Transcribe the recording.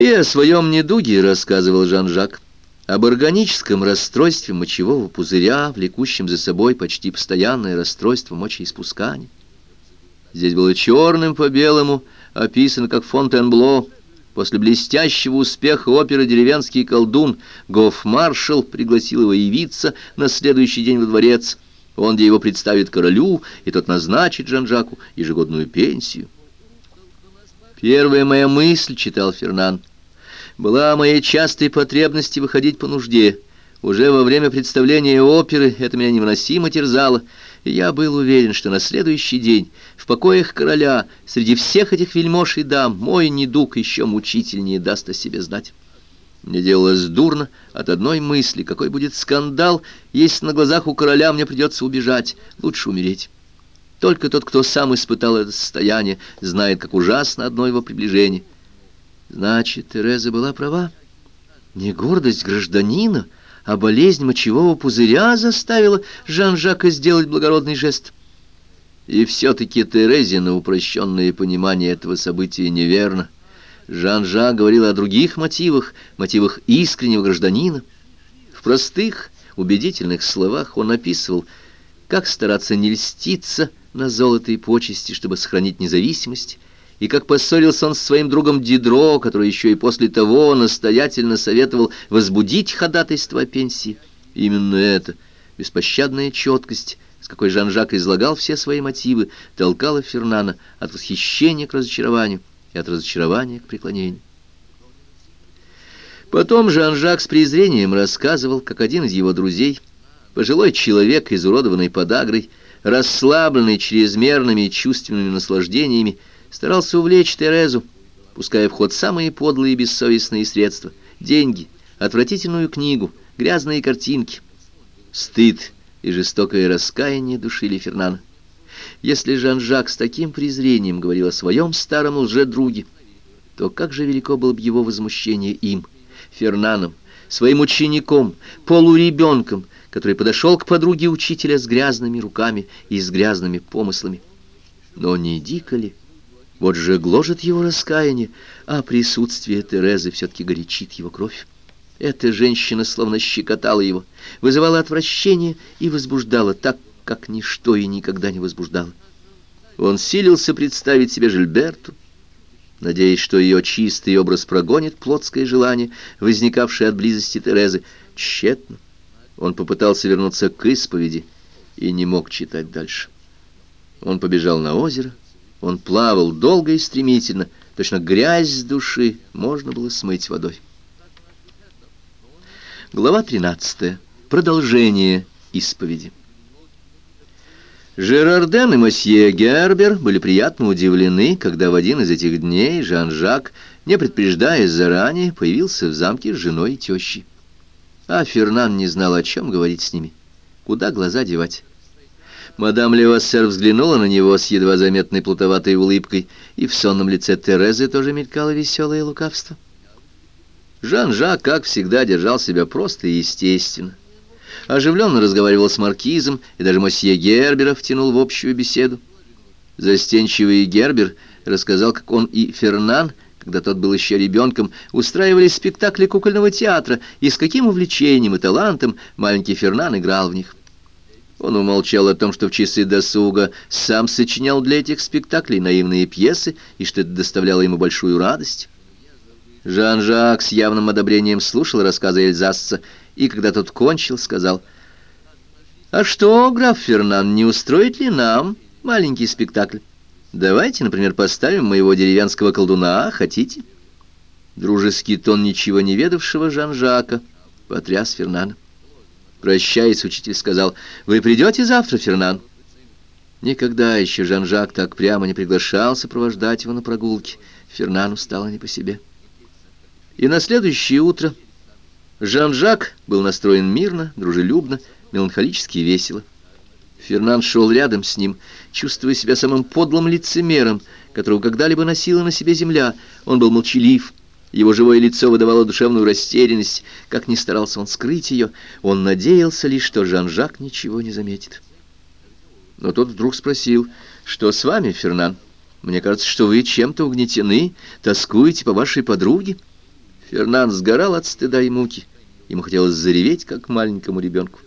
И о своем недуге рассказывал Жан-Жак, об органическом расстройстве мочевого пузыря, влекущем за собой почти постоянное расстройство мочеиспускания. Здесь было черным по белому описано, как Фонтенбло, после блестящего успеха оперы «Деревенский колдун» Гоф-маршал пригласил его явиться на следующий день во дворец. Он где его представит королю, и тот назначит Жан-Жаку ежегодную пенсию. «Первая моя мысль», — читал Фернан, — «была моей частой потребности выходить по нужде. Уже во время представления оперы это меня невыносимо терзало, и я был уверен, что на следующий день в покоях короля среди всех этих вельмож и дам мой недуг еще мучительнее даст о себе знать». Мне делалось дурно от одной мысли, какой будет скандал, если на глазах у короля мне придется убежать, лучше умереть. Только тот, кто сам испытал это состояние, знает, как ужасно одно его приближение. Значит, Тереза была права. Не гордость гражданина, а болезнь мочевого пузыря заставила Жан-Жака сделать благородный жест. И все-таки Терезина упрощенное понимание этого события неверно. Жан-Жак говорил о других мотивах, мотивах искреннего гражданина. В простых, убедительных словах он описывал, как стараться не льститься, на золото и почести, чтобы сохранить независимость, и как поссорился он с своим другом Дидро, который еще и после того настоятельно советовал возбудить ходатайство о пенсии. Именно это, беспощадная четкость, с какой Жан-Жак излагал все свои мотивы, толкала Фернана от восхищения к разочарованию и от разочарования к преклонению. Потом Жан-Жак с презрением рассказывал, как один из его друзей, пожилой человек, изуродованный подагрой, расслабленный чрезмерными чувственными наслаждениями, старался увлечь Терезу, пуская в ход самые подлые и бессовестные средства — деньги, отвратительную книгу, грязные картинки. Стыд и жестокое раскаяние душили Фернана. Если Жан-Жак с таким презрением говорил о своем старом лжедруге, то как же велико было бы его возмущение им, Фернаном, своим учеником, полуребенком, который подошел к подруге учителя с грязными руками и с грязными помыслами. Но не дико ли? Вот же гложет его раскаяние, а присутствие Терезы все-таки горячит его кровь. Эта женщина словно щекотала его, вызывала отвращение и возбуждала так, как ничто и никогда не возбуждало. Он силился представить себе Жильберту, надеясь, что ее чистый образ прогонит плотское желание, возникавшее от близости Терезы, тщетно. Он попытался вернуться к исповеди и не мог читать дальше. Он побежал на озеро, он плавал долго и стремительно, точно грязь с души можно было смыть водой. Глава 13. Продолжение исповеди. Жерарден и мосье Гербер были приятно удивлены, когда в один из этих дней Жан-Жак, не предупреждая заранее, появился в замке с женой и тещей. А Фернан не знал, о чем говорить с ними, куда глаза девать. Мадам Левассер взглянула на него с едва заметной плутоватой улыбкой, и в сонном лице Терезы тоже мелькало веселое лукавство. Жан-Жак, как всегда, держал себя просто и естественно оживленно разговаривал с маркизом, и даже мосье Гербера втянул в общую беседу. Застенчивый Гербер рассказал, как он и Фернан, когда тот был еще ребенком, устраивали спектакли кукольного театра, и с каким увлечением и талантом маленький Фернан играл в них. Он умолчал о том, что в часы досуга сам сочинял для этих спектаклей наивные пьесы, и что это доставляло ему большую радость. Жан-Жак с явным одобрением слушал рассказы Эльзасца, и когда тот кончил, сказал, «А что, граф Фернан, не устроит ли нам маленький спектакль? Давайте, например, поставим моего деревенского колдуна, хотите?» Дружеский тон ничего не ведавшего Жан-Жака потряс Фернана. Прощаясь, учитель сказал, «Вы придете завтра, Фернан?» Никогда еще Жан-Жак так прямо не приглашал сопровождать его на прогулке. Фернану стало не по себе. И на следующее утро Жан-Жак был настроен мирно, дружелюбно, меланхолически и весело. Фернан шел рядом с ним, чувствуя себя самым подлым лицемером, которого когда-либо носила на себе земля. Он был молчалив, его живое лицо выдавало душевную растерянность. Как ни старался он скрыть ее, он надеялся лишь, что Жан-Жак ничего не заметит. Но тот вдруг спросил, что с вами, Фернан? Мне кажется, что вы чем-то угнетены, тоскуете по вашей подруге. Фернан сгорал от стыда и муки. Ему хотелось зареветь, как маленькому ребенку.